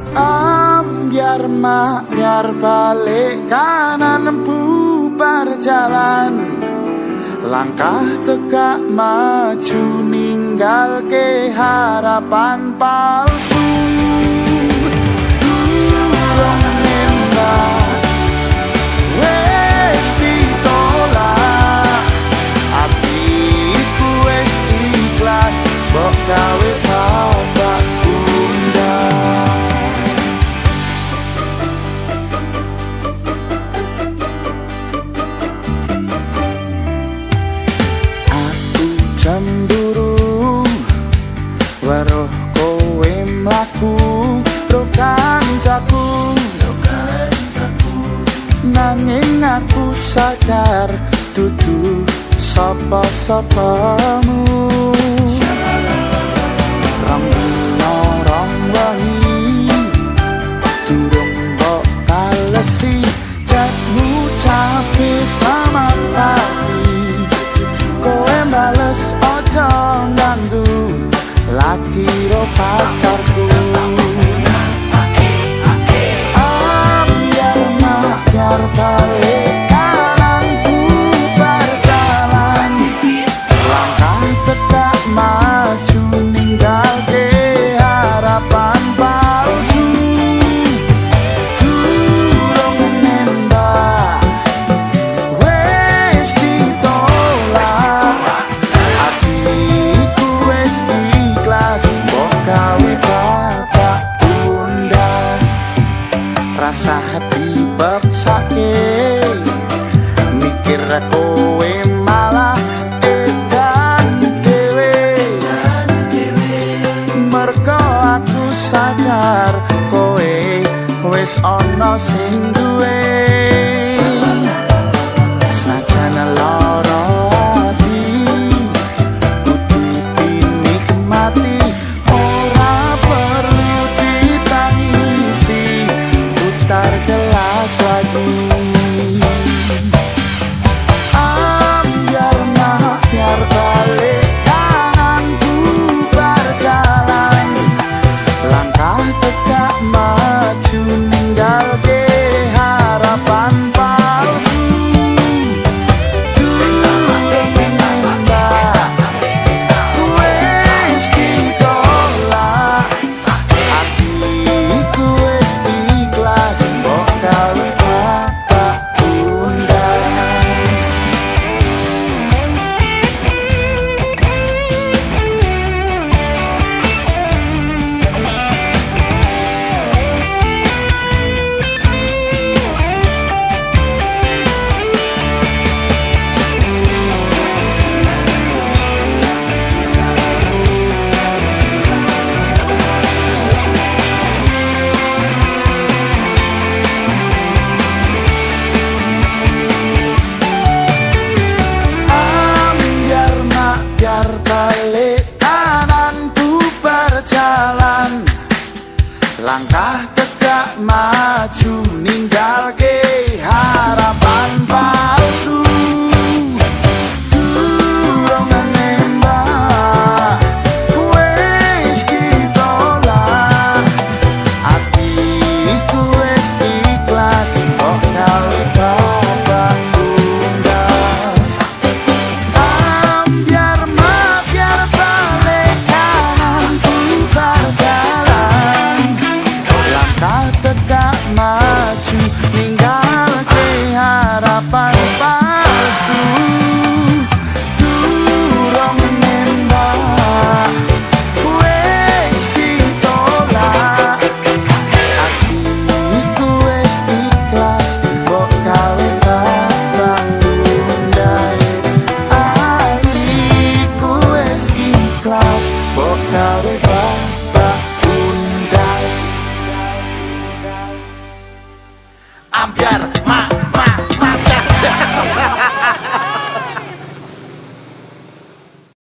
Ambyar biar balik kanan bubar jalan. Langkah tegak maju ninggal ke harapan palsu. kowe mlaku trokan jaku nanging aku sadar tutu sapa-sapamu. sapa 我把草 on our single way. Langkah tegak maju meninggal ke harapan baru. cambiar.